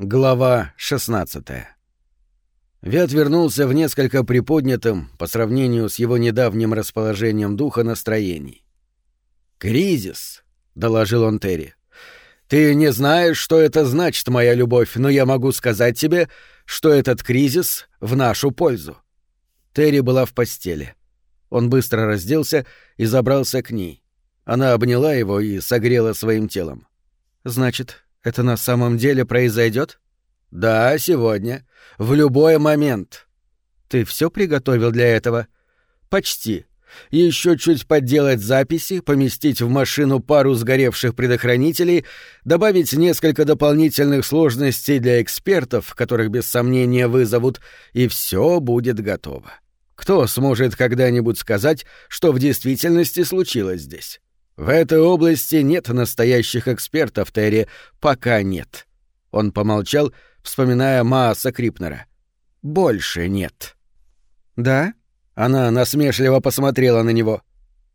Глава 16 Вят вернулся в несколько приподнятым, по сравнению с его недавним расположением духа, настроений. «Кризис», — доложил он Терри. «Ты не знаешь, что это значит, моя любовь, но я могу сказать тебе, что этот кризис в нашу пользу». Терри была в постели. Он быстро разделся и забрался к ней. Она обняла его и согрела своим телом. «Значит, это на самом деле произойдет? Да, сегодня. В любой момент. Ты все приготовил для этого? Почти. Еще чуть подделать записи, поместить в машину пару сгоревших предохранителей, добавить несколько дополнительных сложностей для экспертов, которых без сомнения вызовут, и все будет готово. Кто сможет когда-нибудь сказать, что в действительности случилось здесь? В этой области нет настоящих экспертов, Терри, пока нет. Он помолчал, вспоминая Мааса Крипнера. Больше нет. Да? Она насмешливо посмотрела на него.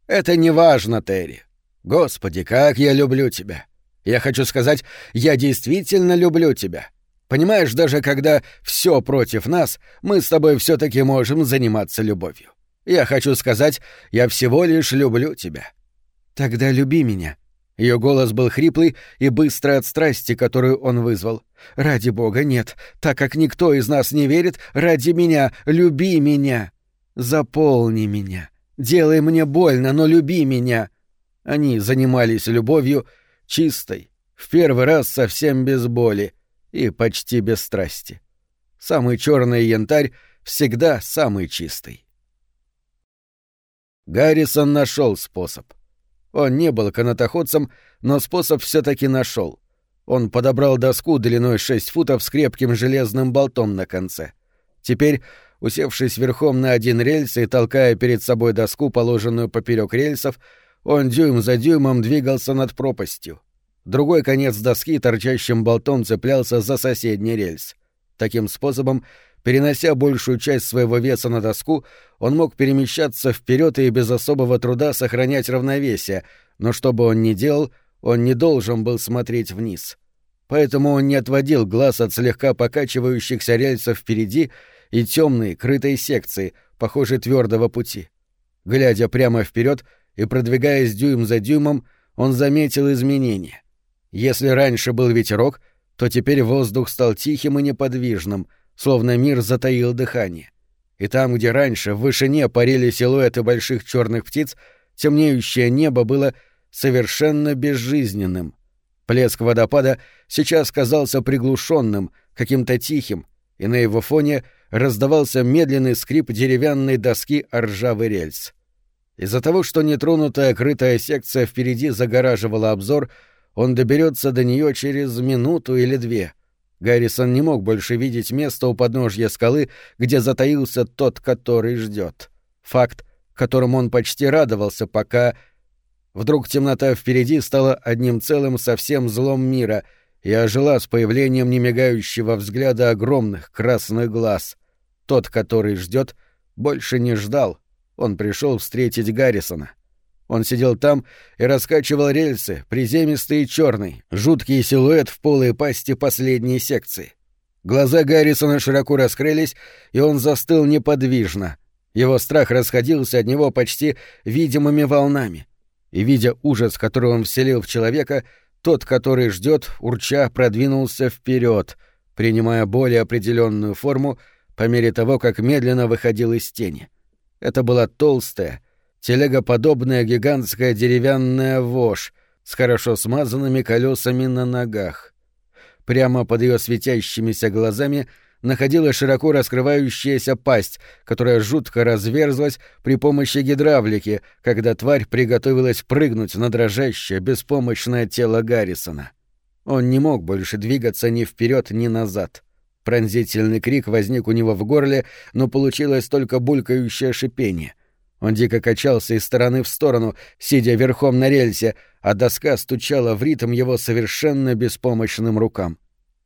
Это не важно, Терри. Господи, как я люблю тебя. Я хочу сказать, я действительно люблю тебя. Понимаешь, даже когда все против нас, мы с тобой все-таки можем заниматься любовью. Я хочу сказать, я всего лишь люблю тебя. «Тогда люби меня». Ее голос был хриплый и быстрый от страсти, которую он вызвал. «Ради бога, нет. Так как никто из нас не верит, ради меня, люби меня. Заполни меня. Делай мне больно, но люби меня». Они занимались любовью чистой, в первый раз совсем без боли и почти без страсти. Самый черный янтарь всегда самый чистый. Гаррисон нашел способ. Он не был канатоходцем, но способ все таки нашел. Он подобрал доску длиной 6 футов с крепким железным болтом на конце. Теперь, усевшись верхом на один рельс и толкая перед собой доску, положенную поперек рельсов, он дюйм за дюймом двигался над пропастью. Другой конец доски торчащим болтом цеплялся за соседний рельс. Таким способом Перенося большую часть своего веса на доску, он мог перемещаться вперед и без особого труда сохранять равновесие, но что бы он ни делал, он не должен был смотреть вниз. Поэтому он не отводил глаз от слегка покачивающихся рельсов впереди и темной, крытой секции, похожей твердого пути. Глядя прямо вперед и продвигаясь дюйм за дюймом, он заметил изменения. Если раньше был ветерок, то теперь воздух стал тихим и неподвижным — словно мир затаил дыхание. И там, где раньше в вышине парили силуэты больших черных птиц, темнеющее небо было совершенно безжизненным. Плеск водопада сейчас казался приглушенным, каким-то тихим, и на его фоне раздавался медленный скрип деревянной доски о ржавый рельс. Из-за того, что нетронутая крытая секция впереди загораживала обзор, он доберется до нее через минуту или две — Гаррисон не мог больше видеть место у подножья скалы, где затаился тот, который ждет. Факт, которому он почти радовался, пока... Вдруг темнота впереди стала одним целым со всем злом мира и ожила с появлением немигающего взгляда огромных красных глаз. Тот, который ждет, больше не ждал. Он пришел встретить Гаррисона. Он сидел там и раскачивал рельсы, приземистый и черный, жуткий силуэт в полой пасти последней секции. Глаза Гаррисона широко раскрылись, и он застыл неподвижно. Его страх расходился от него почти видимыми волнами. И, видя ужас, который он вселил в человека, тот, который ждет, урча, продвинулся вперед, принимая более определенную форму по мере того, как медленно выходил из тени. Это была толстая, телегоподобная гигантская деревянная вошь с хорошо смазанными колесами на ногах. Прямо под ее светящимися глазами находилась широко раскрывающаяся пасть, которая жутко разверзлась при помощи гидравлики, когда тварь приготовилась прыгнуть на дрожащее, беспомощное тело Гаррисона. Он не мог больше двигаться ни вперед, ни назад. Пронзительный крик возник у него в горле, но получилось только булькающее шипение. Он дико качался из стороны в сторону, сидя верхом на рельсе, а доска стучала в ритм его совершенно беспомощным рукам.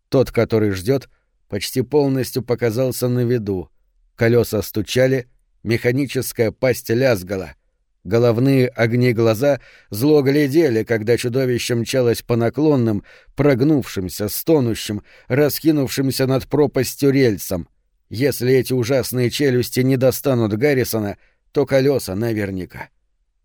Тот, который ждет, почти полностью показался на виду. Колеса стучали, механическая пасть лязгала. Головные огни глаза зло глядели, когда чудовище мчалось по наклонным, прогнувшимся, стонущим, раскинувшимся над пропастью рельсам. Если эти ужасные челюсти не достанут Гаррисона, то колеса наверняка.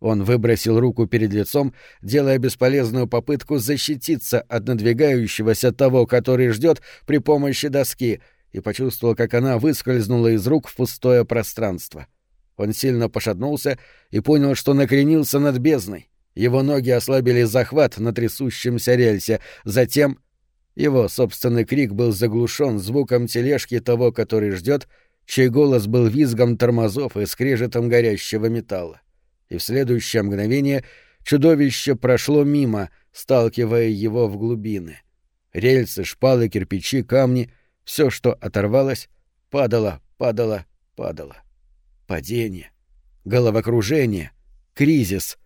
Он выбросил руку перед лицом, делая бесполезную попытку защититься от надвигающегося того, который ждет при помощи доски, и почувствовал, как она выскользнула из рук в пустое пространство. Он сильно пошатнулся и понял, что накренился над бездной. Его ноги ослабили захват на трясущемся рельсе. Затем его собственный крик был заглушен звуком тележки того, который ждет, чей голос был визгом тормозов и скрежетом горящего металла и в следующее мгновение чудовище прошло мимо, сталкивая его в глубины. Рельсы, шпалы, кирпичи, камни — все, что оторвалось, падало, падало, падало. Падение, головокружение, кризис,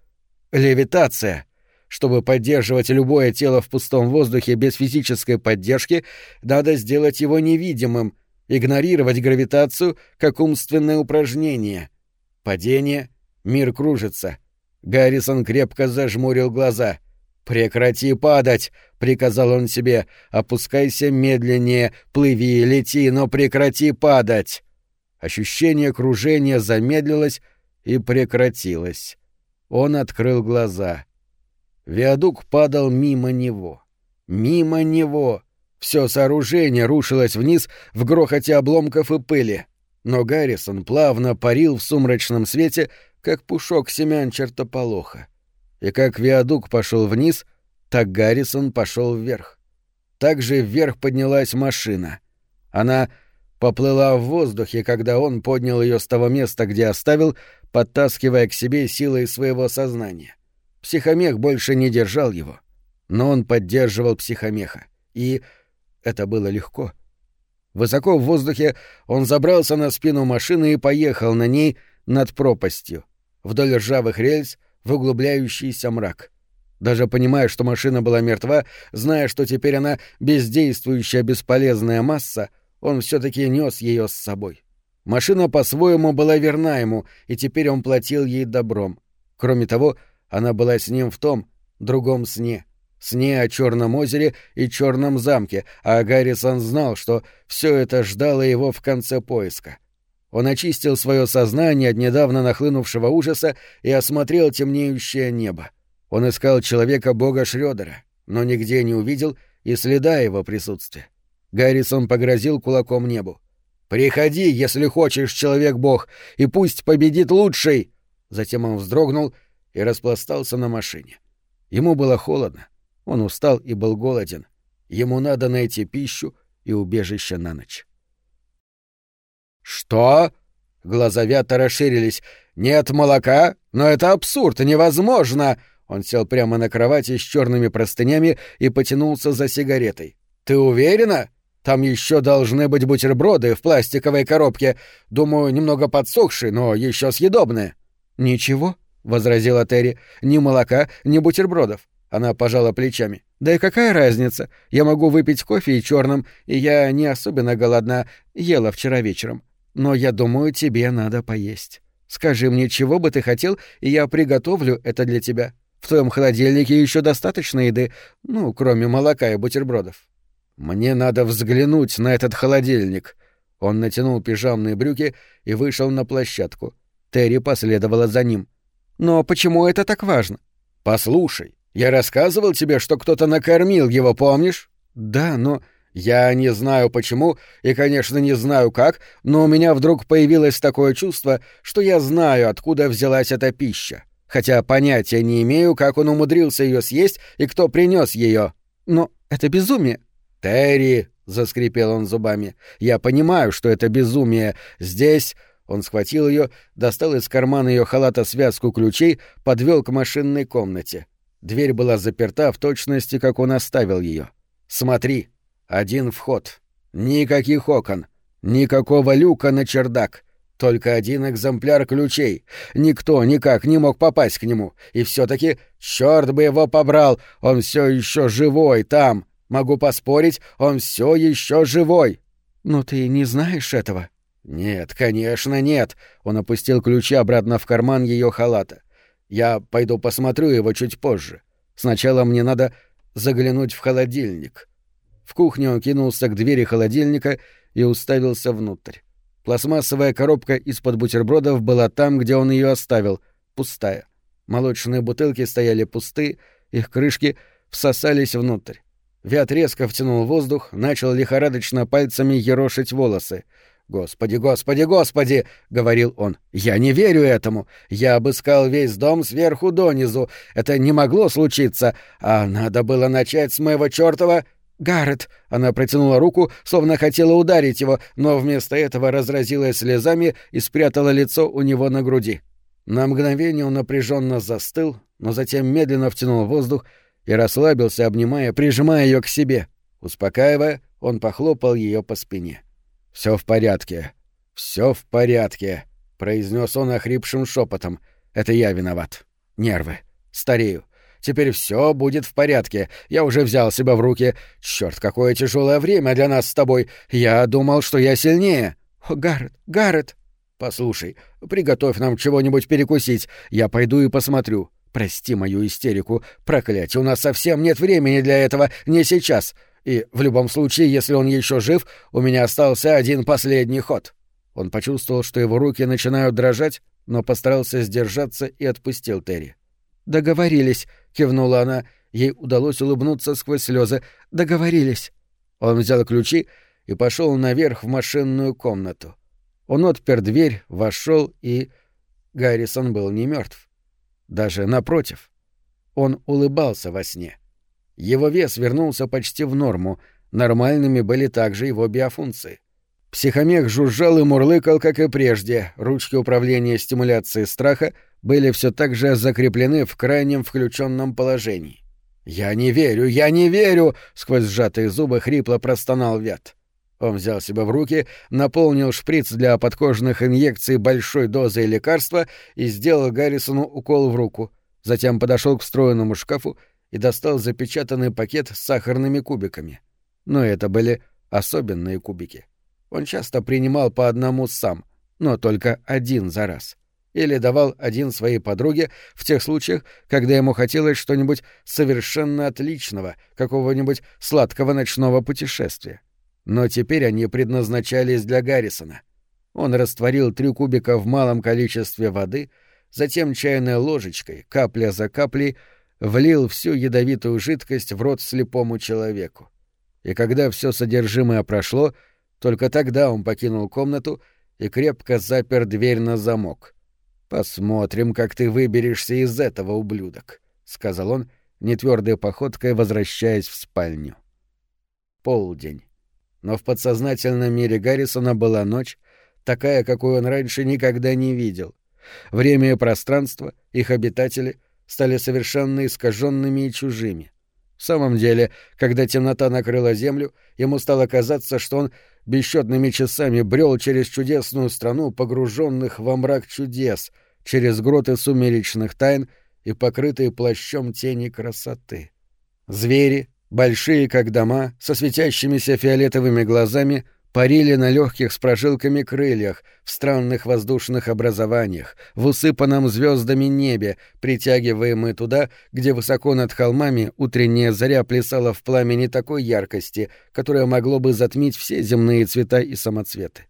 левитация — чтобы поддерживать любое тело в пустом воздухе без физической поддержки, надо сделать его невидимым, игнорировать гравитацию как умственное упражнение. Падение, Мир кружится. Гаррисон крепко зажмурил глаза. «Прекрати падать!» — приказал он себе. «Опускайся медленнее, плыви, лети, но прекрати падать!» Ощущение кружения замедлилось и прекратилось. Он открыл глаза. Виадук падал мимо него. Мимо него! Все сооружение рушилось вниз в грохоте обломков и пыли. Но Гаррисон плавно парил в сумрачном свете, как пушок семян чертополоха. И как виадук пошел вниз, так Гаррисон пошел вверх. Также вверх поднялась машина. Она поплыла в воздухе, когда он поднял ее с того места, где оставил, подтаскивая к себе силой своего сознания. Психомех больше не держал его, но он поддерживал психомеха. И это было легко. Высоко в воздухе он забрался на спину машины и поехал на ней над пропастью вдоль ржавых рельс в углубляющийся мрак. Даже понимая, что машина была мертва, зная, что теперь она бездействующая бесполезная масса, он все-таки нес ее с собой. Машина по-своему была верна ему, и теперь он платил ей добром. Кроме того, она была с ним в том, другом сне. Сне о Черном озере и Черном замке, а Гаррисон знал, что все это ждало его в конце поиска. Он очистил свое сознание от недавно нахлынувшего ужаса и осмотрел темнеющее небо. Он искал человека-бога Шрёдера, но нигде не увидел и следа его присутствия. Гаррисон погрозил кулаком небу. «Приходи, если хочешь, человек-бог, и пусть победит лучший!» Затем он вздрогнул и распластался на машине. Ему было холодно, он устал и был голоден. Ему надо найти пищу и убежище на ночь. «Что?» Глаза Вята расширились. «Нет молока? Но это абсурд, невозможно!» Он сел прямо на кровати с черными простынями и потянулся за сигаретой. «Ты уверена? Там еще должны быть бутерброды в пластиковой коробке. Думаю, немного подсохшие, но еще съедобные». «Ничего», — возразила Терри. «Ни молока, ни бутербродов». Она пожала плечами. «Да и какая разница? Я могу выпить кофе и черным, и я не особенно голодна. Ела вчера вечером. Но я думаю, тебе надо поесть. Скажи мне, чего бы ты хотел, и я приготовлю это для тебя. В твоем холодильнике еще достаточно еды, ну, кроме молока и бутербродов. Мне надо взглянуть на этот холодильник. Он натянул пижамные брюки и вышел на площадку. Терри последовала за ним. Но почему это так важно? Послушай, я рассказывал тебе, что кто-то накормил его, помнишь? Да, но я не знаю почему и, конечно, не знаю как, но у меня вдруг появилось такое чувство, что я знаю, откуда взялась эта пища, хотя понятия не имею, как он умудрился ее съесть и кто принес ее. Но это безумие. Терри, заскрипел он зубами. Я понимаю, что это безумие. Здесь он схватил ее, достал из кармана ее халата связку ключей, подвел к машинной комнате. Дверь была заперта в точности, как он оставил ее. Смотри, один вход. Никаких окон. Никакого люка на чердак. Только один экземпляр ключей. Никто никак не мог попасть к нему. И все-таки, черт бы его побрал, он все еще живой там. Могу поспорить, он все еще живой. Но ты не знаешь этого? Нет, конечно, нет. Он опустил ключи обратно в карман ее халата. Я пойду посмотрю его чуть позже. Сначала мне надо заглянуть в холодильник. В кухне он кинулся к двери холодильника и уставился внутрь. Пластмассовая коробка из-под бутербродов была там, где он ее оставил, пустая. Молочные бутылки стояли пусты, их крышки всосались внутрь. Вят резко втянул воздух, начал лихорадочно пальцами ерошить волосы. «Господи, господи, господи!» — говорил он. «Я не верю этому. Я обыскал весь дом сверху донизу. Это не могло случиться. А надо было начать с моего чёртова...» «Гаррет!» — она протянула руку, словно хотела ударить его, но вместо этого разразилась слезами и спрятала лицо у него на груди. На мгновение он напряженно застыл, но затем медленно втянул воздух и расслабился, обнимая, прижимая ее к себе. Успокаивая, он похлопал ее по спине. Все в порядке. Все в порядке, произнес он охрипшим шепотом. Это я виноват. Нервы. Старею. Теперь все будет в порядке. Я уже взял себя в руки. Черт, какое тяжелое время для нас с тобой. Я думал, что я сильнее. О, Гаррет, Гаррет. Послушай, приготовь нам чего-нибудь перекусить. Я пойду и посмотрю. Прости мою истерику. Проклятие, у нас совсем нет времени для этого, не сейчас. И в любом случае, если он еще жив, у меня остался один последний ход. Он почувствовал, что его руки начинают дрожать, но постарался сдержаться и отпустил Терри. Договорились, кивнула она. Ей удалось улыбнуться сквозь слезы. Договорились. Он взял ключи и пошел наверх в машинную комнату. Он отпер дверь, вошел и... Гаррисон был не мертв. Даже напротив. Он улыбался во сне. Его вес вернулся почти в норму, нормальными были также его биофункции. Психомех жужжал и мурлыкал, как и прежде, ручки управления стимуляцией страха были все так же закреплены в крайнем включенном положении. «Я не верю, я не верю!» — сквозь сжатые зубы хрипло простонал Вят. Он взял себя в руки, наполнил шприц для подкожных инъекций большой дозой лекарства и сделал Гаррисону укол в руку. Затем подошел к встроенному шкафу и достал запечатанный пакет с сахарными кубиками. Но это были особенные кубики. Он часто принимал по одному сам, но только один за раз. Или давал один своей подруге в тех случаях, когда ему хотелось что-нибудь совершенно отличного, какого-нибудь сладкого ночного путешествия. Но теперь они предназначались для Гаррисона. Он растворил три кубика в малом количестве воды, затем чайной ложечкой, капля за каплей, влил всю ядовитую жидкость в рот слепому человеку. И когда все содержимое прошло, только тогда он покинул комнату и крепко запер дверь на замок. «Посмотрим, как ты выберешься из этого, ублюдок», — сказал он, нетвердой походкой возвращаясь в спальню. Полдень но в подсознательном мире Гаррисона была ночь, такая, какую он раньше никогда не видел. Время и пространство, их обитатели, стали совершенно искаженными и чужими. В самом деле, когда темнота накрыла землю, ему стало казаться, что он бесчетными часами брел через чудесную страну, погруженных во мрак чудес, через гроты сумеречных тайн и покрытые плащом тени красоты. Звери, большие как дома, со светящимися фиолетовыми глазами, парили на легких с прожилками крыльях, в странных воздушных образованиях, в усыпанном звездами небе, притягиваемые туда, где высоко над холмами утренняя заря плясала в пламени такой яркости, которое могло бы затмить все земные цвета и самоцветы.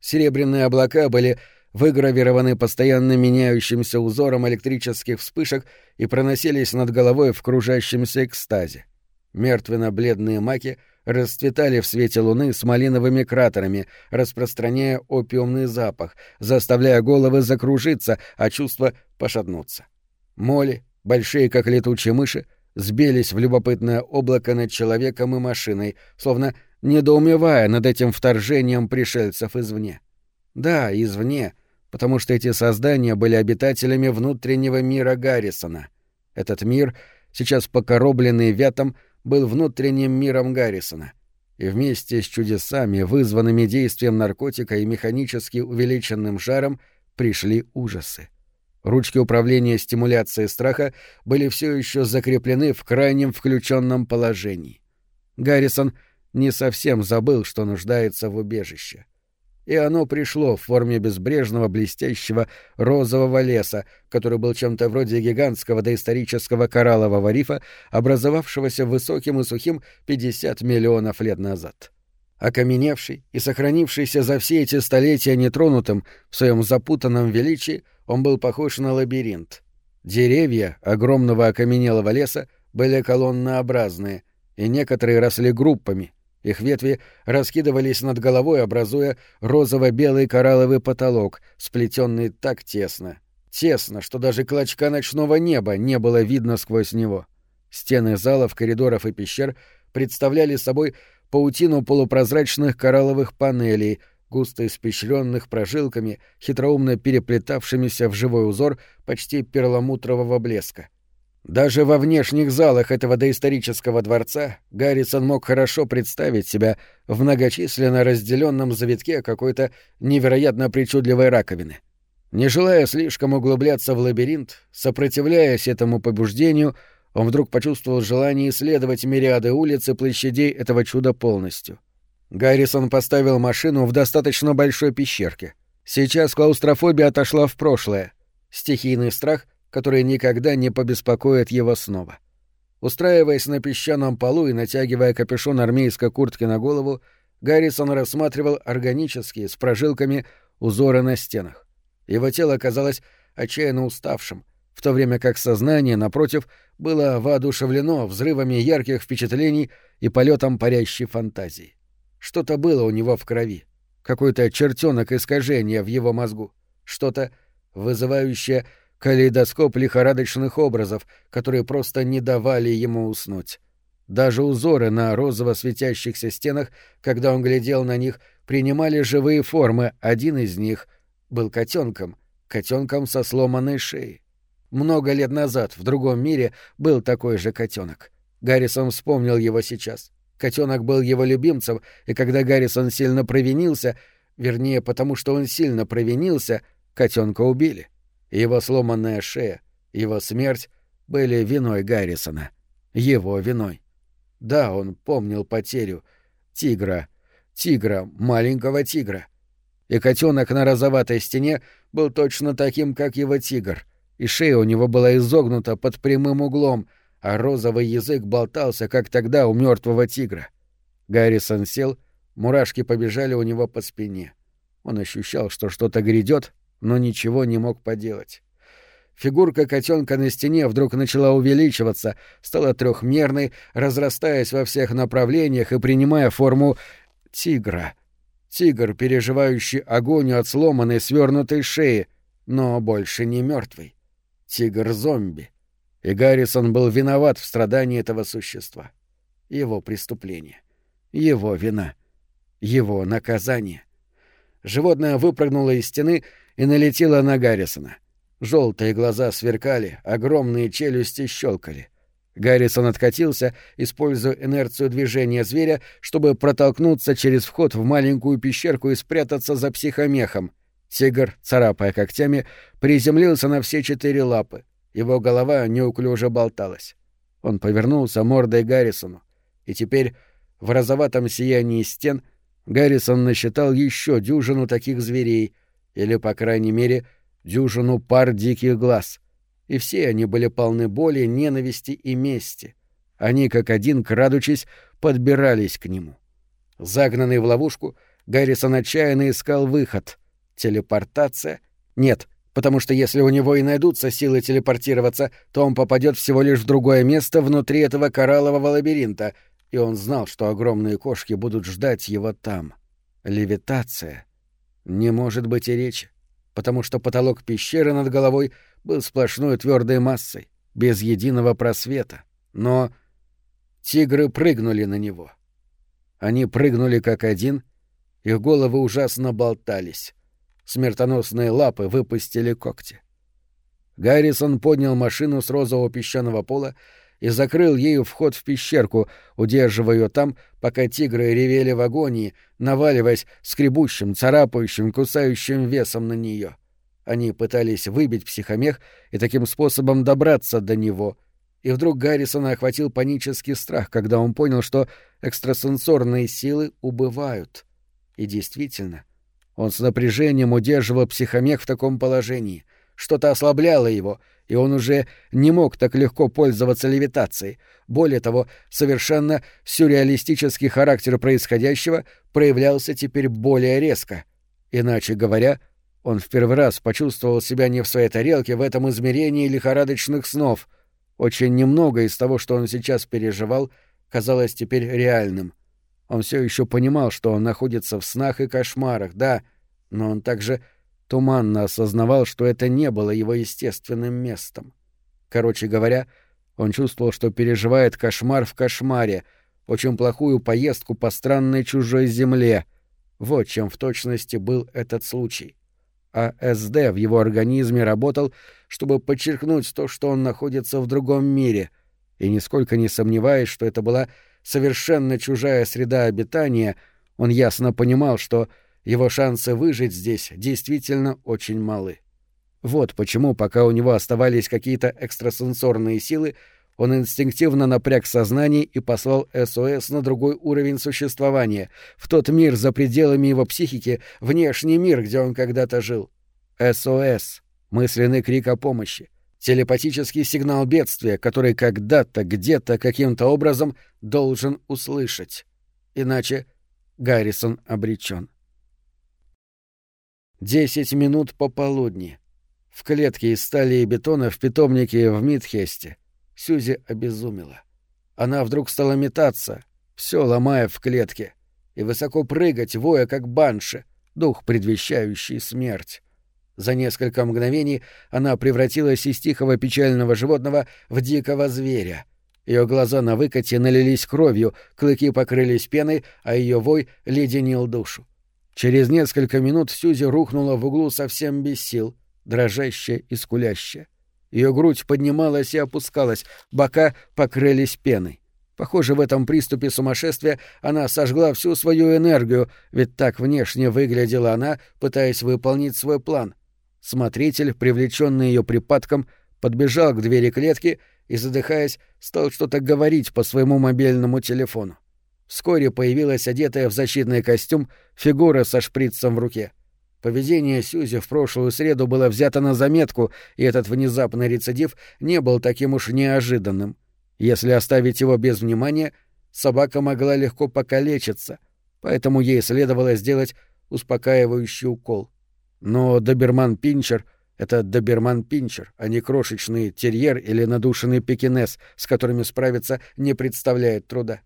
Серебряные облака были выгравированы постоянно меняющимся узором электрических вспышек и проносились над головой в кружащемся экстазе. Мертвенно-бледные маки расцветали в свете луны с малиновыми кратерами, распространяя опиумный запах, заставляя головы закружиться, а чувства пошатнуться. Моли, большие как летучие мыши, сбились в любопытное облако над человеком и машиной, словно недоумевая над этим вторжением пришельцев извне. Да, извне, потому что эти создания были обитателями внутреннего мира Гаррисона. Этот мир, сейчас покоробленный вятом, был внутренним миром Гаррисона, и вместе с чудесами, вызванными действием наркотика и механически увеличенным жаром, пришли ужасы. Ручки управления стимуляцией страха были все еще закреплены в крайнем включенном положении. Гаррисон не совсем забыл, что нуждается в убежище. И оно пришло в форме безбрежного блестящего розового леса, который был чем-то вроде гигантского доисторического кораллового рифа, образовавшегося высоким и сухим 50 миллионов лет назад. Окаменевший и сохранившийся за все эти столетия нетронутым в своем запутанном величии, он был похож на лабиринт. Деревья огромного окаменелого леса были колоннообразные, и некоторые росли группами, их ветви раскидывались над головой, образуя розово-белый коралловый потолок, сплетенный так тесно. Тесно, что даже клочка ночного неба не было видно сквозь него. Стены залов, коридоров и пещер представляли собой паутину полупрозрачных коралловых панелей, густо испещренных прожилками, хитроумно переплетавшимися в живой узор почти перламутрового блеска. Даже во внешних залах этого доисторического дворца Гаррисон мог хорошо представить себя в многочисленно разделенном завитке какой-то невероятно причудливой раковины. Не желая слишком углубляться в лабиринт, сопротивляясь этому побуждению, он вдруг почувствовал желание исследовать мириады улиц и площадей этого чуда полностью. Гаррисон поставил машину в достаточно большой пещерке. Сейчас клаустрофобия отошла в прошлое. Стихийный страх который никогда не побеспокоит его снова. Устраиваясь на песчаном полу и натягивая капюшон армейской куртки на голову, Гаррисон рассматривал органические, с прожилками, узоры на стенах. Его тело казалось отчаянно уставшим, в то время как сознание, напротив, было воодушевлено взрывами ярких впечатлений и полетом парящей фантазии. Что-то было у него в крови, какой-то чертенок искажения в его мозгу, что-то, вызывающее калейдоскоп лихорадочных образов, которые просто не давали ему уснуть. Даже узоры на розово светящихся стенах, когда он глядел на них, принимали живые формы. Один из них был котенком, котенком со сломанной шеей. Много лет назад в другом мире был такой же котенок. Гаррисон вспомнил его сейчас. Котенок был его любимцем, и когда Гаррисон сильно провинился, вернее, потому что он сильно провинился, котенка убили его сломанная шея, его смерть были виной Гаррисона. Его виной. Да, он помнил потерю. Тигра. Тигра, маленького тигра. И котенок на розоватой стене был точно таким, как его тигр. И шея у него была изогнута под прямым углом, а розовый язык болтался, как тогда у мертвого тигра. Гаррисон сел, мурашки побежали у него по спине. Он ощущал, что что-то грядет, но ничего не мог поделать. Фигурка котенка на стене вдруг начала увеличиваться, стала трехмерной, разрастаясь во всех направлениях и принимая форму тигра. Тигр, переживающий агонию от сломанной свернутой шеи, но больше не мертвый. Тигр-зомби. И Гаррисон был виноват в страдании этого существа. Его преступление. Его вина. Его наказание. Животное выпрыгнуло из стены и налетела на Гаррисона. Желтые глаза сверкали, огромные челюсти щелкали. Гаррисон откатился, используя инерцию движения зверя, чтобы протолкнуться через вход в маленькую пещерку и спрятаться за психомехом. Тигр, царапая когтями, приземлился на все четыре лапы. Его голова неуклюже болталась. Он повернулся мордой Гаррисону. И теперь, в розоватом сиянии стен, Гаррисон насчитал еще дюжину таких зверей — или, по крайней мере, дюжину пар диких глаз. И все они были полны боли, ненависти и мести. Они, как один, крадучись, подбирались к нему. Загнанный в ловушку, Гаррисон отчаянно искал выход. Телепортация? Нет, потому что если у него и найдутся силы телепортироваться, то он попадет всего лишь в другое место внутри этого кораллового лабиринта, и он знал, что огромные кошки будут ждать его там. Левитация. Не может быть и речи, потому что потолок пещеры над головой был сплошной твердой массой, без единого просвета. Но тигры прыгнули на него. Они прыгнули как один, их головы ужасно болтались. Смертоносные лапы выпустили когти. Гаррисон поднял машину с розового песчаного пола и закрыл ею вход в пещерку, удерживая ее там, пока тигры ревели в агонии, наваливаясь скребущим, царапающим, кусающим весом на нее. Они пытались выбить психомех и таким способом добраться до него. И вдруг Гаррисона охватил панический страх, когда он понял, что экстрасенсорные силы убывают. И действительно, Он с напряжением удерживал психомех в таком положении. Что-то ослабляло его, и он уже не мог так легко пользоваться левитацией. Более того, совершенно сюрреалистический характер происходящего проявлялся теперь более резко. Иначе говоря, он в первый раз почувствовал себя не в своей тарелке в этом измерении лихорадочных снов. Очень немного из того, что он сейчас переживал, казалось теперь реальным — он все еще понимал, что он находится в снах и кошмарах, да, но он также туманно осознавал, что это не было его естественным местом. Короче говоря, он чувствовал, что переживает кошмар в кошмаре, очень плохую поездку по странной чужой земле. Вот чем в точности был этот случай. А СД в его организме работал, чтобы подчеркнуть то, что он находится в другом мире, и нисколько не сомневаясь, что это была совершенно чужая среда обитания, он ясно понимал, что его шансы выжить здесь действительно очень малы. Вот почему, пока у него оставались какие-то экстрасенсорные силы, он инстинктивно напряг сознание и послал СОС на другой уровень существования, в тот мир за пределами его психики, внешний мир, где он когда-то жил. СОС — мысленный крик о помощи телепатический сигнал бедствия, который когда-то, где-то, каким-то образом должен услышать. Иначе Гаррисон обречен. Десять минут пополудни. В клетке из стали и бетона в питомнике в Мидхесте Сюзи обезумела. Она вдруг стала метаться, все ломая в клетке, и высоко прыгать, воя как банши, дух, предвещающий смерть. За несколько мгновений она превратилась из тихого печального животного в дикого зверя. Ее глаза на выкате налились кровью, клыки покрылись пеной, а ее вой леденил душу. Через несколько минут Сюзи рухнула в углу совсем без сил, дрожащая и скулящая. Ее грудь поднималась и опускалась, бока покрылись пеной. Похоже, в этом приступе сумасшествия она сожгла всю свою энергию, ведь так внешне выглядела она, пытаясь выполнить свой план — Смотритель, привлеченный ее припадком, подбежал к двери клетки и, задыхаясь, стал что-то говорить по своему мобильному телефону. Вскоре появилась одетая в защитный костюм фигура со шприцем в руке. Поведение Сюзи в прошлую среду было взято на заметку, и этот внезапный рецидив не был таким уж неожиданным. Если оставить его без внимания, собака могла легко покалечиться, поэтому ей следовало сделать успокаивающий укол. Но доберман-пинчер — это доберман-пинчер, а не крошечный терьер или надушенный пекинес, с которыми справиться не представляет труда.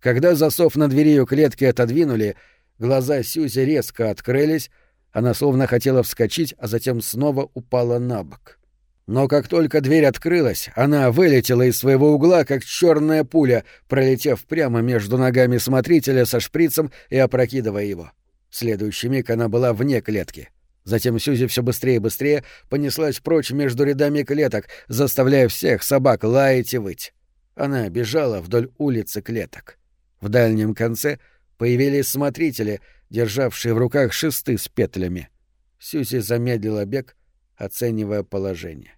Когда засов на двери ее клетки отодвинули, глаза Сюзи резко открылись, она словно хотела вскочить, а затем снова упала на бок. Но как только дверь открылась, она вылетела из своего угла, как черная пуля, пролетев прямо между ногами смотрителя со шприцем и опрокидывая его. В следующий миг она была вне клетки — Затем Сюзи все быстрее и быстрее понеслась прочь между рядами клеток, заставляя всех собак лаять и выть. Она бежала вдоль улицы клеток. В дальнем конце появились смотрители, державшие в руках шесты с петлями. Сюзи замедлила бег, оценивая положение.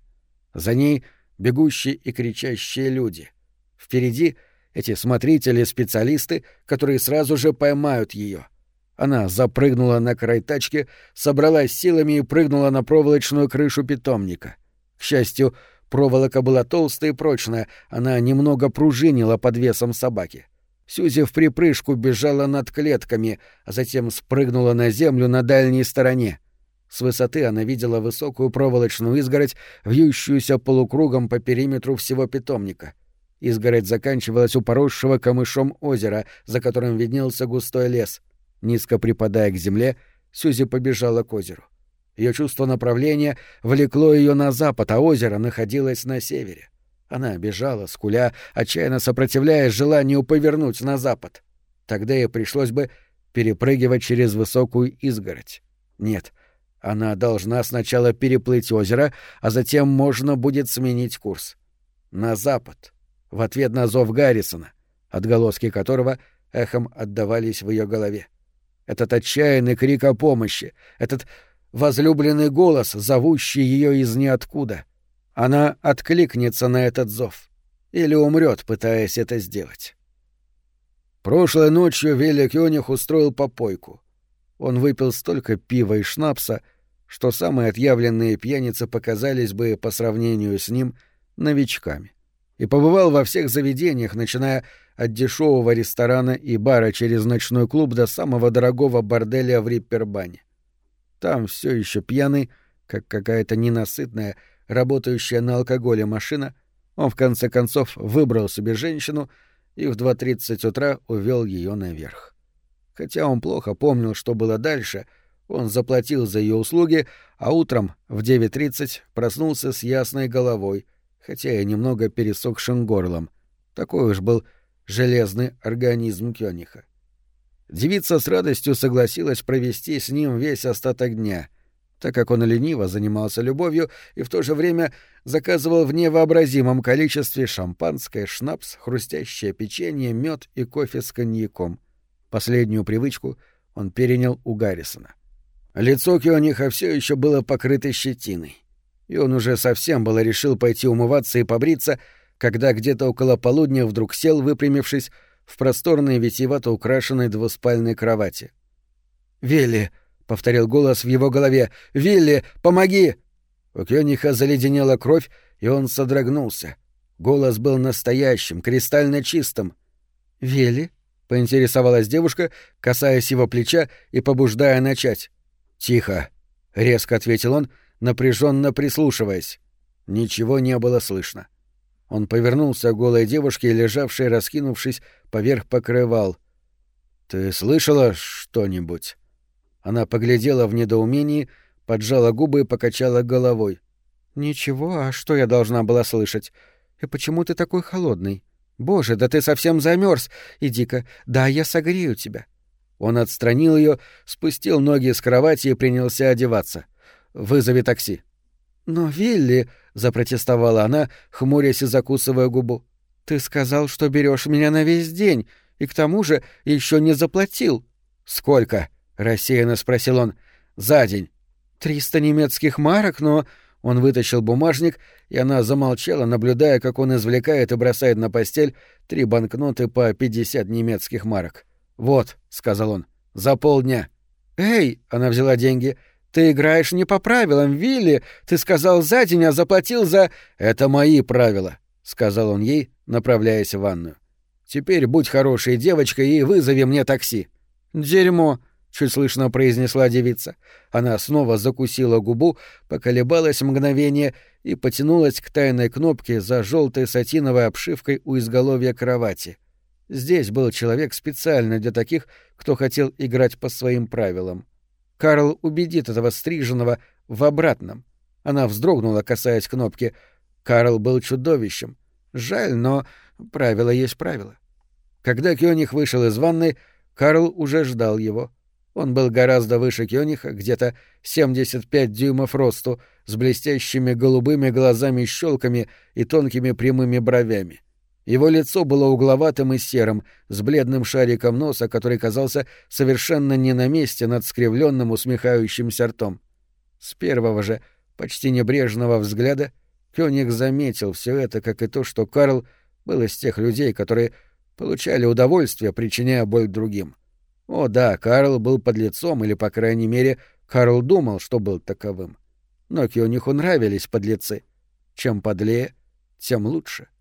За ней бегущие и кричащие люди. Впереди эти смотрители-специалисты, которые сразу же поймают ее — она запрыгнула на край тачки, собралась силами и прыгнула на проволочную крышу питомника. К счастью, проволока была толстая и прочная, она немного пружинила под весом собаки. Сюзи в припрыжку бежала над клетками, а затем спрыгнула на землю на дальней стороне. С высоты она видела высокую проволочную изгородь, вьющуюся полукругом по периметру всего питомника. Изгородь заканчивалась у поросшего камышом озера, за которым виднелся густой лес — Низко припадая к земле, Сюзи побежала к озеру. Ее чувство направления влекло ее на запад, а озеро находилось на севере. Она бежала, скуля, отчаянно сопротивляясь желанию повернуть на запад. Тогда ей пришлось бы перепрыгивать через высокую изгородь. Нет, она должна сначала переплыть озеро, а затем можно будет сменить курс. На запад, в ответ на зов Гаррисона, отголоски которого эхом отдавались в ее голове этот отчаянный крик о помощи, этот возлюбленный голос, зовущий ее из ниоткуда. Она откликнется на этот зов или умрет, пытаясь это сделать. Прошлой ночью Велик Йоних устроил попойку. Он выпил столько пива и шнапса, что самые отъявленные пьяницы показались бы по сравнению с ним новичками. И побывал во всех заведениях, начиная от дешевого ресторана и бара через ночной клуб до самого дорогого борделя в Риппербане. Там все еще пьяный, как какая-то ненасытная, работающая на алкоголе машина, он в конце концов выбрал себе женщину и в 2.30 утра увел ее наверх. Хотя он плохо помнил, что было дальше, он заплатил за ее услуги, а утром в 9.30 проснулся с ясной головой, хотя и немного пересохшим горлом. Такой уж был железный организм Кёниха. Девица с радостью согласилась провести с ним весь остаток дня, так как он лениво занимался любовью и в то же время заказывал в невообразимом количестве шампанское, шнапс, хрустящее печенье, мед и кофе с коньяком. Последнюю привычку он перенял у Гаррисона. Лицо Кёниха все еще было покрыто щетиной, и он уже совсем было решил пойти умываться и побриться, когда где-то около полудня вдруг сел, выпрямившись, в просторной витиевато украшенной двуспальной кровати. «Вилли!» — повторил голос в его голове. «Вилли, помоги!» У Кёниха заледенела кровь, и он содрогнулся. Голос был настоящим, кристально чистым. «Вилли?» — поинтересовалась девушка, касаясь его плеча и побуждая начать. «Тихо!» — резко ответил он, напряженно прислушиваясь. Ничего не было слышно. — он повернулся к голой девушке, лежавшей, раскинувшись, поверх покрывал. «Ты слышала что-нибудь?» Она поглядела в недоумении, поджала губы и покачала головой. «Ничего, а что я должна была слышать? И почему ты такой холодный? Боже, да ты совсем замерз! Иди-ка, да, я согрею тебя». Он отстранил ее, спустил ноги с кровати и принялся одеваться. «Вызови такси». «Но, Вилли...» — запротестовала она, хмурясь и закусывая губу. «Ты сказал, что берешь меня на весь день, и к тому же еще не заплатил». «Сколько?» — рассеянно спросил он. «За день». «Триста немецких марок, но...» Он вытащил бумажник, и она замолчала, наблюдая, как он извлекает и бросает на постель три банкноты по пятьдесят немецких марок. «Вот», — сказал он, — «за полдня». «Эй!» — она взяла деньги — «Ты играешь не по правилам, Вилли. Ты сказал за день, а заплатил за...» «Это мои правила», — сказал он ей, направляясь в ванную. «Теперь будь хорошей девочкой и вызови мне такси». «Дерьмо», — чуть слышно произнесла девица. Она снова закусила губу, поколебалась мгновение и потянулась к тайной кнопке за желтой сатиновой обшивкой у изголовья кровати. Здесь был человек специально для таких, кто хотел играть по своим правилам. Карл убедит этого стриженного в обратном. Она вздрогнула, касаясь кнопки. Карл был чудовищем. Жаль, но правило есть правило. Когда Кёниг вышел из ванной, Карл уже ждал его. Он был гораздо выше Кёниха, где-то 75 дюймов росту, с блестящими голубыми глазами-щелками и тонкими прямыми бровями. Его лицо было угловатым и серым, с бледным шариком носа, который казался совершенно не на месте над скривленным усмехающимся ртом. С первого же, почти небрежного взгляда, Кёник заметил все это, как и то, что Карл был из тех людей, которые получали удовольствие, причиняя боль другим. О да, Карл был под лицом, или, по крайней мере, Карл думал, что был таковым. Но Кёниху нравились подлецы. Чем подлее, тем лучше. —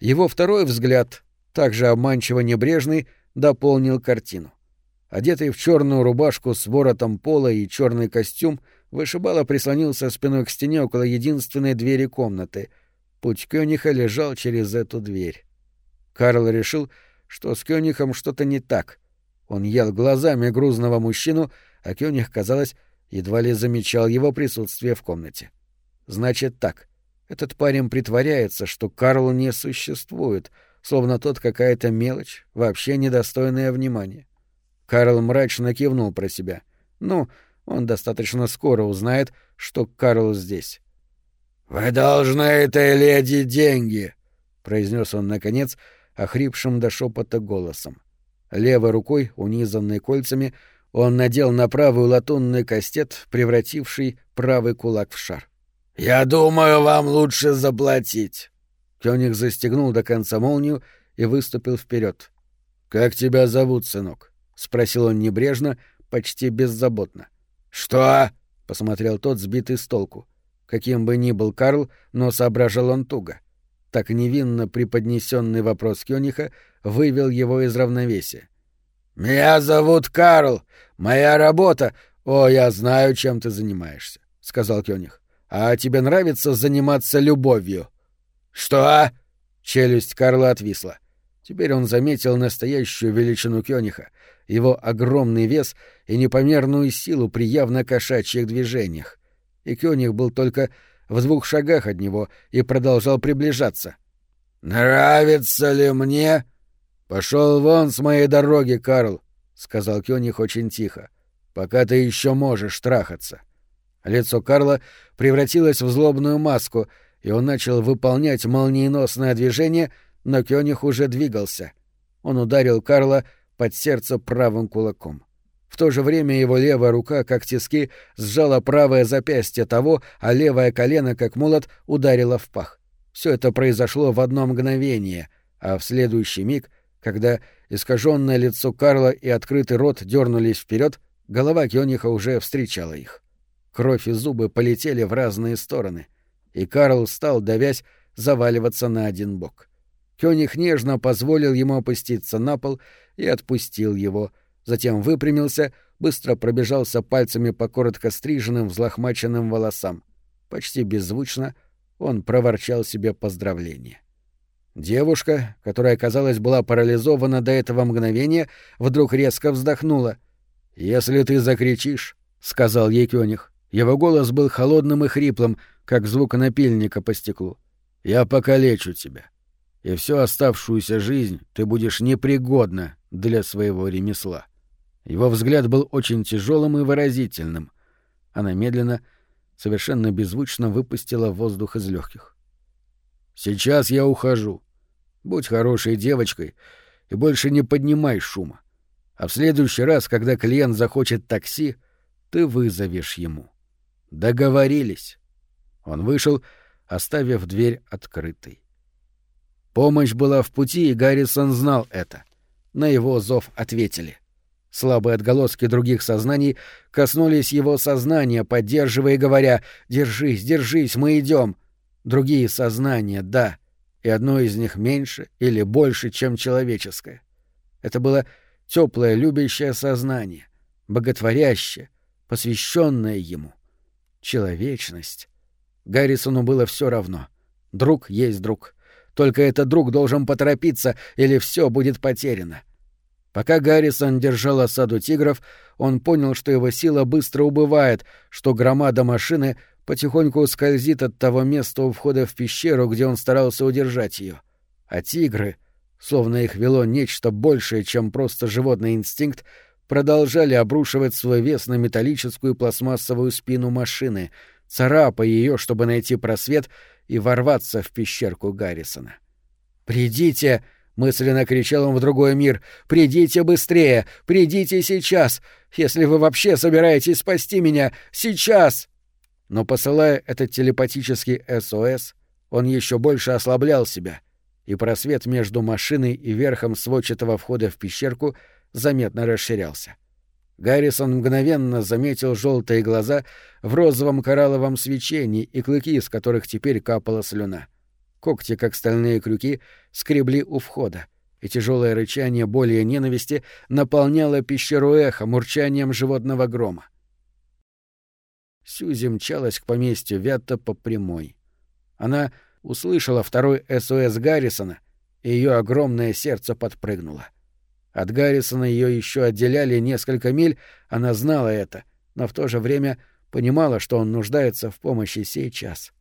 его второй взгляд, также обманчиво небрежный, дополнил картину. Одетый в черную рубашку с воротом пола и черный костюм, вышибало прислонился спиной к стене около единственной двери комнаты. Путь Кёниха лежал через эту дверь. Карл решил, что с Кёнихом что-то не так. Он ел глазами грузного мужчину, а Кёних, казалось, едва ли замечал его присутствие в комнате. Значит так. Этот парень притворяется, что Карл не существует, словно тот какая-то мелочь, вообще недостойная внимания. Карл мрачно кивнул про себя. Ну, он достаточно скоро узнает, что Карл здесь. «Вы должны этой леди деньги», — произнес он, наконец, охрипшим до шепота голосом. Левой рукой, унизанной кольцами, он надел на правую латунный кастет, превративший правый кулак в шар. «Я думаю, вам лучше заплатить». Кёник застегнул до конца молнию и выступил вперед. «Как тебя зовут, сынок?» — спросил он небрежно, почти беззаботно. «Что?» — посмотрел тот, сбитый с толку. Каким бы ни был Карл, но соображал он туго. Так невинно преподнесенный вопрос Кёниха вывел его из равновесия. «Меня зовут Карл. Моя работа... О, я знаю, чем ты занимаешься», — сказал Кёниг. «А тебе нравится заниматься любовью?» «Что?» Челюсть Карла отвисла. Теперь он заметил настоящую величину Кёниха, его огромный вес и непомерную силу при явно кошачьих движениях. И Кёниг был только в двух шагах от него и продолжал приближаться. «Нравится ли мне?» «Пошел вон с моей дороги, Карл», — сказал Кёниг очень тихо, — «пока ты еще можешь трахаться». Лицо Карла превратилось в злобную маску, и он начал выполнять молниеносное движение, но Кёниг уже двигался. Он ударил Карла под сердце правым кулаком. В то же время его левая рука, как тиски, сжала правое запястье того, а левое колено, как молот, ударило в пах. Все это произошло в одно мгновение, а в следующий миг, когда искаженное лицо Карла и открытый рот дернулись вперед, голова Кёниха уже встречала их. Кровь и зубы полетели в разные стороны, и Карл стал, давясь, заваливаться на один бок. Кёниг нежно позволил ему опуститься на пол и отпустил его, затем выпрямился, быстро пробежался пальцами по коротко стриженным, взлохмаченным волосам. Почти беззвучно он проворчал себе поздравление. Девушка, которая, казалось, была парализована до этого мгновения, вдруг резко вздохнула. «Если ты закричишь», — сказал ей Кёниг. Его голос был холодным и хриплым, как звук напильника по стеклу. «Я покалечу тебя, и всю оставшуюся жизнь ты будешь непригодна для своего ремесла». Его взгляд был очень тяжелым и выразительным. Она медленно, совершенно беззвучно выпустила воздух из легких. «Сейчас я ухожу. Будь хорошей девочкой и больше не поднимай шума. А в следующий раз, когда клиент захочет такси, ты вызовешь ему. Договорились». Он вышел, оставив дверь открытой. Помощь была в пути, и Гаррисон знал это. На его зов ответили. Слабые отголоски других сознаний коснулись его сознания, поддерживая и говоря «Держись, держись, мы идем». Другие сознания, да, и одно из них меньше или больше, чем человеческое. Это было теплое, любящее сознание, боготворящее, посвященное ему. Человечность. Гаррисону было все равно. Друг есть друг. Только этот друг должен поторопиться, или все будет потеряно. Пока Гаррисон держал осаду тигров, он понял, что его сила быстро убывает, что громада машины потихоньку скользит от того места у входа в пещеру, где он старался удержать ее. А тигры, словно их вело нечто большее, чем просто животный инстинкт, продолжали обрушивать свой вес на металлическую пластмассовую спину машины, царапая ее, чтобы найти просвет и ворваться в пещерку Гаррисона. «Придите!» Мысленно кричал он в другой мир. «Придите быстрее! Придите сейчас! Если вы вообще собираетесь спасти меня! Сейчас!» Но посылая этот телепатический СОС, он еще больше ослаблял себя, и просвет между машиной и верхом сводчатого входа в пещерку заметно расширялся. Гаррисон мгновенно заметил желтые глаза в розовом коралловом свечении и клыки, из которых теперь капала слюна. — Когти, как стальные крюки, скребли у входа, и тяжелое рычание боли и ненависти наполняло пещеру эхом, урчанием животного грома. Сюзи мчалась к поместью Вятта по прямой. Она услышала второй СОС Гаррисона, и ее огромное сердце подпрыгнуло. От Гаррисона ее еще отделяли несколько миль, она знала это, но в то же время понимала, что он нуждается в помощи сейчас. —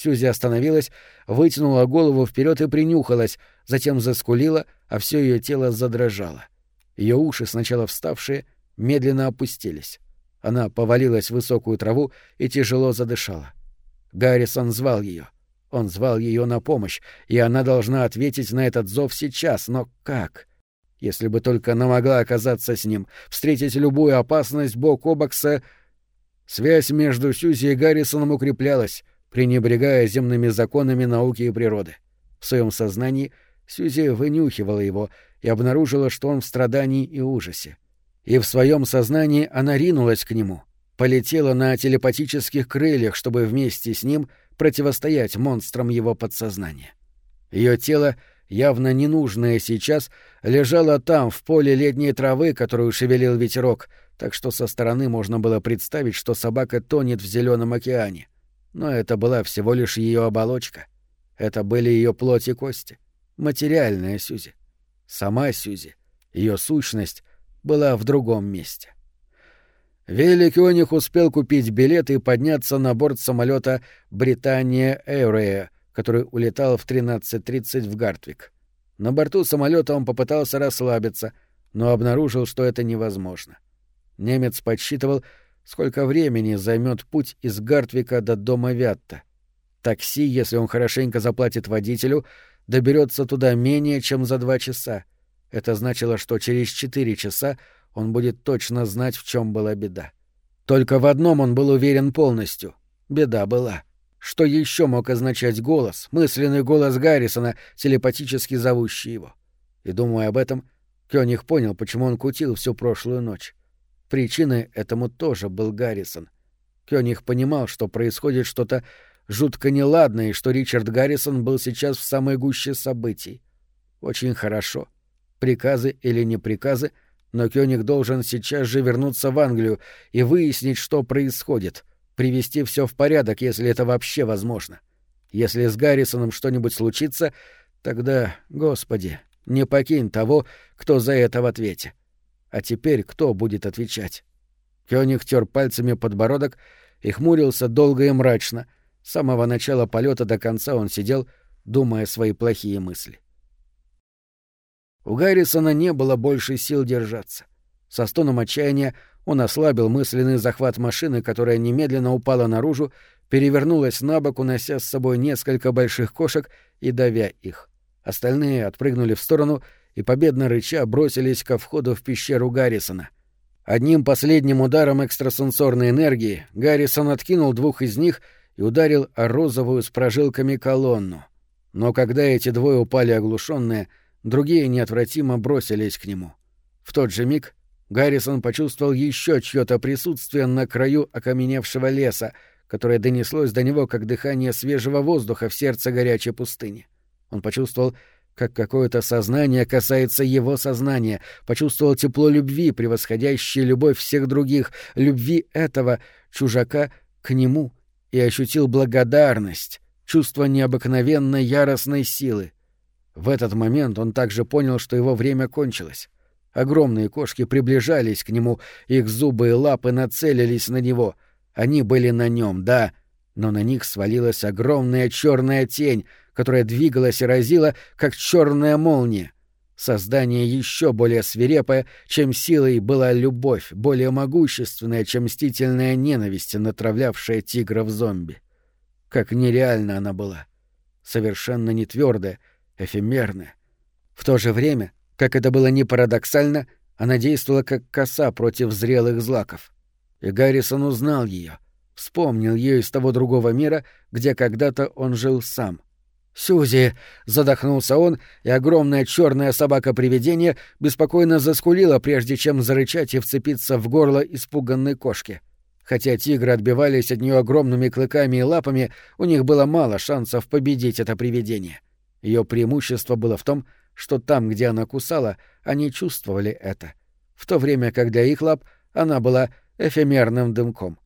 Сюзи остановилась, вытянула голову вперед и принюхалась, затем заскулила, а все ее тело задрожало. Ее уши, сначала вставшие, медленно опустились. Она повалилась в высокую траву и тяжело задышала. Гаррисон звал ее. Он звал ее на помощь, и она должна ответить на этот зов сейчас, но как? Если бы только она могла оказаться с ним, встретить любую опасность бок о бок. Связь между Сюзи и Гаррисоном укреплялась, пренебрегая земными законами науки и природы. В своем сознании Сюзи вынюхивала его и обнаружила, что он в страдании и ужасе. И в своем сознании она ринулась к нему, полетела на телепатических крыльях, чтобы вместе с ним противостоять монстрам его подсознания. Ее тело, явно ненужное сейчас, лежало там, в поле летней травы, которую шевелил ветерок, так что со стороны можно было представить, что собака тонет в зеленом океане. Но это была всего лишь ее оболочка. Это были ее плоть и кости. Материальная Сюзи. Сама Сюзи, ее сущность, была в другом месте. Вилли Кёниг успел купить билет и подняться на борт самолета «Британия Эйрея», который улетал в 13.30 в Гартвик. На борту самолета он попытался расслабиться, но обнаружил, что это невозможно. Немец подсчитывал, сколько времени займет путь из Гартвика до дома Вятта. Такси, если он хорошенько заплатит водителю, доберется туда менее чем за два часа. Это значило, что через четыре часа он будет точно знать, в чем была беда. Только в одном он был уверен полностью. Беда была. Что еще мог означать голос, мысленный голос Гаррисона, телепатически зовущий его? И, думая об этом, Кёниг понял, почему он кутил всю прошлую ночь. Причиной этому тоже был Гаррисон. Кёниг понимал, что происходит что-то жутко неладное и что Ричард Гаррисон был сейчас в самой гуще событий. Очень хорошо. Приказы или не приказы, но Кёниг должен сейчас же вернуться в Англию и выяснить, что происходит, привести все в порядок, если это вообще возможно. Если с Гаррисоном что-нибудь случится, тогда, Господи, не покинь того, кто за это в ответе. А теперь кто будет отвечать? Кёниг тер пальцами подбородок и хмурился долго и мрачно. С самого начала полета до конца он сидел, думая свои плохие мысли. У Гаррисона не было больше сил держаться. Со стоном отчаяния он ослабил мысленный захват машины, которая немедленно упала наружу, перевернулась на бок, унося с собой несколько больших кошек и давя их. Остальные отпрыгнули в сторону и, победно рыча, бросились ко входу в пещеру Гаррисона. Одним последним ударом экстрасенсорной энергии Гаррисон откинул двух из них и ударил о розовую с прожилками колонну. Но когда эти двое упали оглушенные, другие неотвратимо бросились к нему. В тот же миг Гаррисон почувствовал еще чье-то присутствие на краю окаменевшего леса, которое донеслось до него как дыхание свежего воздуха в сердце горячей пустыни. Он почувствовал, как какое-то сознание касается его сознания, почувствовал тепло любви, превосходящей любовь всех других, любви этого чужака к нему, и ощутил благодарность, чувство необыкновенной яростной силы. В этот момент он также понял, что его время кончилось. Огромные кошки приближались к нему, их зубы и лапы нацелились на него. Они были на нем, да, но на них свалилась огромная черная тень, которая двигалась и разила, как черная молния. Создание еще более свирепое, чем силой была любовь, более могущественная, чем мстительная ненависть, натравлявшая тигров-зомби. Как нереальна она была. Совершенно не твердая, эфемерная. В то же время, как это было не парадоксально, она действовала как коса против зрелых злаков. И Гаррисон узнал ее, вспомнил ее из того другого мира, где когда-то он жил сам. «Сюзи!» — задохнулся он, и огромная черная собака-привидение беспокойно заскулила, прежде чем зарычать и вцепиться в горло испуганной кошки. Хотя тигры отбивались от нее огромными клыками и лапами, у них было мало шансов победить это привидение. Ее преимущество было в том, что там, где она кусала, они чувствовали это, в то время как для их лап она была эфемерным дымком.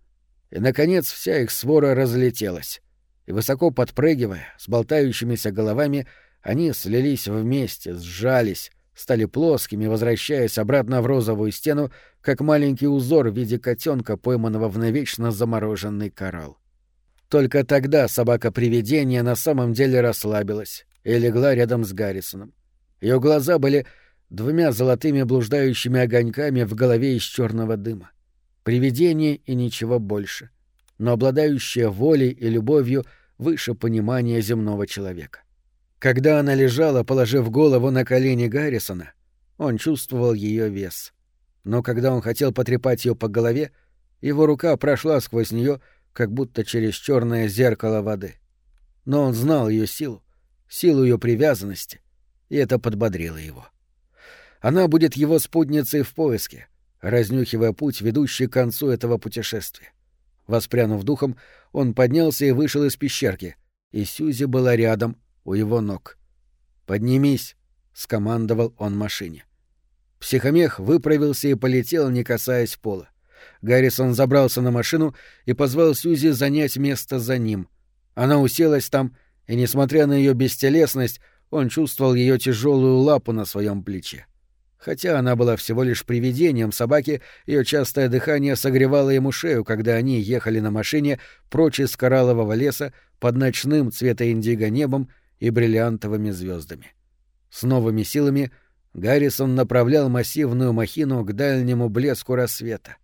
И, наконец, вся их свора разлетелась и, высоко подпрыгивая, с болтающимися головами, они слились вместе, сжались, стали плоскими, возвращаясь обратно в розовую стену, как маленький узор в виде котенка, пойманного в навечно замороженный коралл. Только тогда собака-привидение на самом деле расслабилась и легла рядом с Гаррисоном. Ее глаза были двумя золотыми блуждающими огоньками в голове из черного дыма. Привидение и ничего больше но обладающая волей и любовью выше понимания земного человека. Когда она лежала, положив голову на колени Гаррисона, он чувствовал ее вес. Но когда он хотел потрепать ее по голове, его рука прошла сквозь нее, как будто через черное зеркало воды. Но он знал ее силу, силу ее привязанности, и это подбодрило его. Она будет его спутницей в поиске, разнюхивая путь, ведущий к концу этого путешествия. Воспрянув духом, он поднялся и вышел из пещерки, и Сьюзи была рядом, у его ног. «Поднимись!» — скомандовал он машине. Психомех выправился и полетел, не касаясь пола. Гаррисон забрался на машину и позвал Сьюзи занять место за ним. Она уселась там, и, несмотря на ее бестелесность, он чувствовал ее тяжелую лапу на своем плече. Хотя она была всего лишь привидением собаки, ее частое дыхание согревало ему шею, когда они ехали на машине прочь из кораллового леса под ночным цвета индиго небом и бриллиантовыми звездами. С новыми силами Гаррисон направлял массивную махину к дальнему блеску рассвета.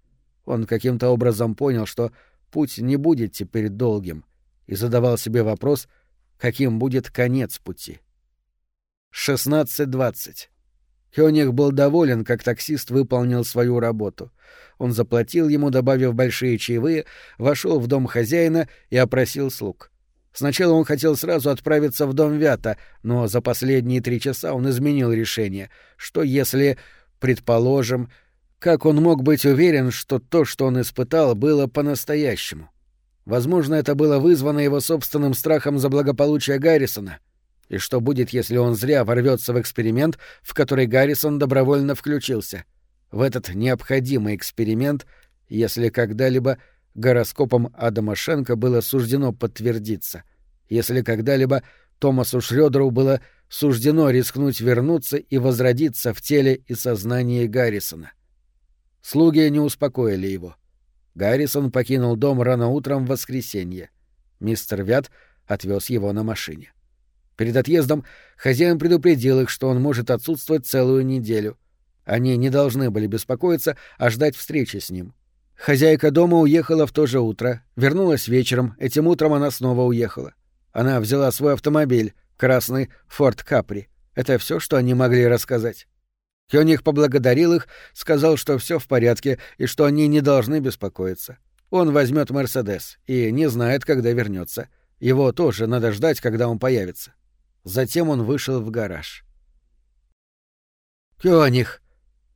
Он каким-то образом понял, что путь не будет теперь долгим, и задавал себе вопрос, каким будет конец пути. 16.20. Кёниг был доволен, как таксист выполнил свою работу. Он заплатил ему, добавив большие чаевые, вошел в дом хозяина и опросил слуг. Сначала он хотел сразу отправиться в дом Вята, но за последние три часа он изменил решение. Что если, предположим, как он мог быть уверен, что то, что он испытал, было по-настоящему? Возможно, это было вызвано его собственным страхом за благополучие Гаррисона — и что будет, если он зря ворвется в эксперимент, в который Гаррисон добровольно включился? В этот необходимый эксперимент, если когда-либо гороскопом Адама Шенка было суждено подтвердиться, если когда-либо Томасу Шрёдеру было суждено рискнуть вернуться и возродиться в теле и сознании Гаррисона. Слуги не успокоили его. Гаррисон покинул дом рано утром в воскресенье. Мистер Вят отвез его на машине. Перед отъездом хозяин предупредил их, что он может отсутствовать целую неделю. Они не должны были беспокоиться, а ждать встречи с ним. Хозяйка дома уехала в то же утро, вернулась вечером, этим утром она снова уехала. Она взяла свой автомобиль, красный «Форд Капри». Это все, что они могли рассказать. Кёниг поблагодарил их, сказал, что все в порядке и что они не должны беспокоиться. Он возьмет Мерседес и не знает, когда вернется. Его тоже надо ждать, когда он появится. Затем он вышел в гараж. «Кёниг!»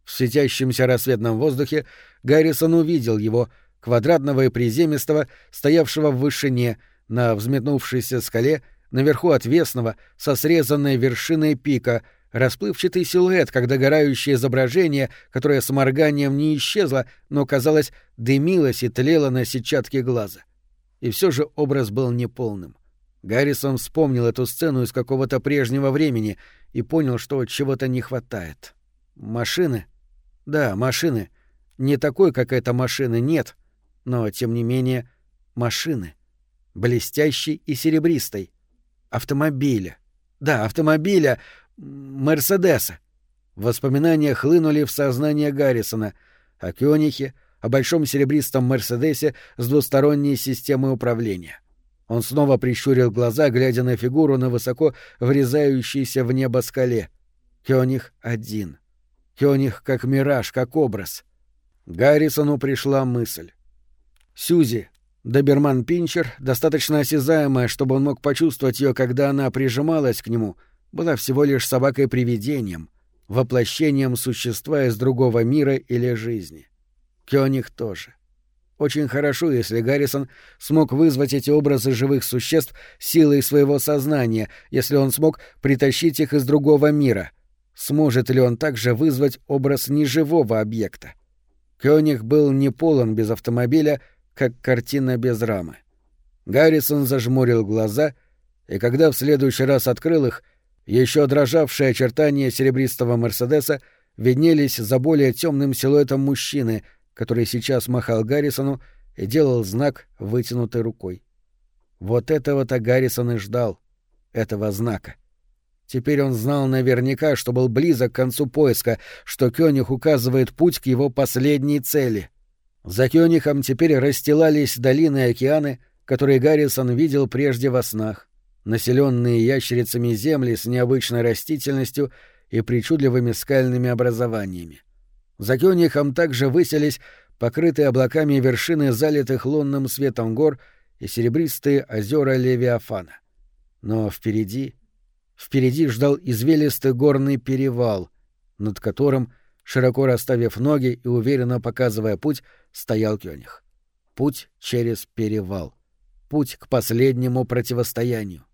В светящемся рассветном воздухе Гаррисон увидел его, квадратного и приземистого, стоявшего в вышине, на взметнувшейся скале, наверху отвесного, со срезанной вершиной пика, расплывчатый силуэт, как догорающее изображение, которое с морганием не исчезло, но, казалось, дымилось и тлело на сетчатке глаза. И все же образ был неполным. Гаррисон вспомнил эту сцену из какого-то прежнего времени и понял, что чего-то не хватает. Машины? Да, машины. Не такой, как эта машина, нет. Но, тем не менее, машины. Блестящей и серебристой. Автомобиля. Да, автомобиля. Мерседеса. Воспоминания хлынули в сознание Гаррисона о Кёнихе, о большом серебристом Мерседесе с двусторонней системой управления. Он снова прищурил глаза, глядя на фигуру на высоко врезающейся в небо скале. Кёниг один. Кёниг как мираж, как образ. Гаррисону пришла мысль. Сюзи, доберман Пинчер, достаточно осязаемая, чтобы он мог почувствовать ее, когда она прижималась к нему, была всего лишь собакой-привидением, воплощением существа из другого мира или жизни. Кёниг тоже. — очень хорошо, если Гаррисон смог вызвать эти образы живых существ силой своего сознания, если он смог притащить их из другого мира. Сможет ли он также вызвать образ неживого объекта? Кёниг был не полон без автомобиля, как картина без рамы. Гаррисон зажмурил глаза, и когда в следующий раз открыл их, еще дрожавшие очертания серебристого Мерседеса виднелись за более темным силуэтом мужчины — который сейчас махал Гаррисону и делал знак вытянутой рукой. Вот этого-то Гаррисон и ждал, этого знака. Теперь он знал наверняка, что был близок к концу поиска, что Кёниг указывает путь к его последней цели. За Кёнигом теперь расстилались долины и океаны, которые Гаррисон видел прежде во снах, населенные ящерицами земли с необычной растительностью и причудливыми скальными образованиями. За Кёнихом также выселись покрытые облаками вершины залитых лунным светом гор и серебристые озера Левиафана. Но впереди, впереди ждал извилистый горный перевал, над которым Широко расставив ноги и уверенно показывая путь, стоял Кёниг. Путь через перевал. Путь к последнему противостоянию.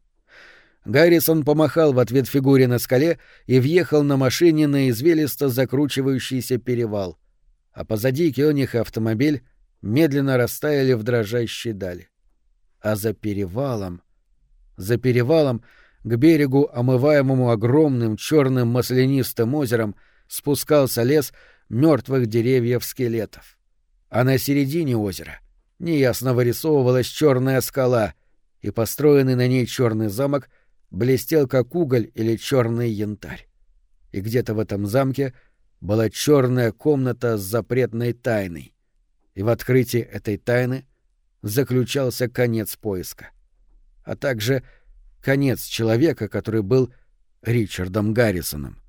Гаррисон помахал в ответ фигуре на скале и въехал на машине на извилисто закручивающийся перевал. А позади Кёниг и автомобиль медленно растаяли в дрожащей дали. А за перевалом... За перевалом к берегу, омываемому огромным черным маслянистым озером, спускался лес мертвых деревьев-скелетов. А на середине озера неясно вырисовывалась черная скала, и построенный на ней черный замок блестел как уголь или черный янтарь. И где-то в этом замке была черная комната с запретной тайной. И в открытии этой тайны заключался конец поиска. А также конец человека, который был Ричардом Гаррисоном.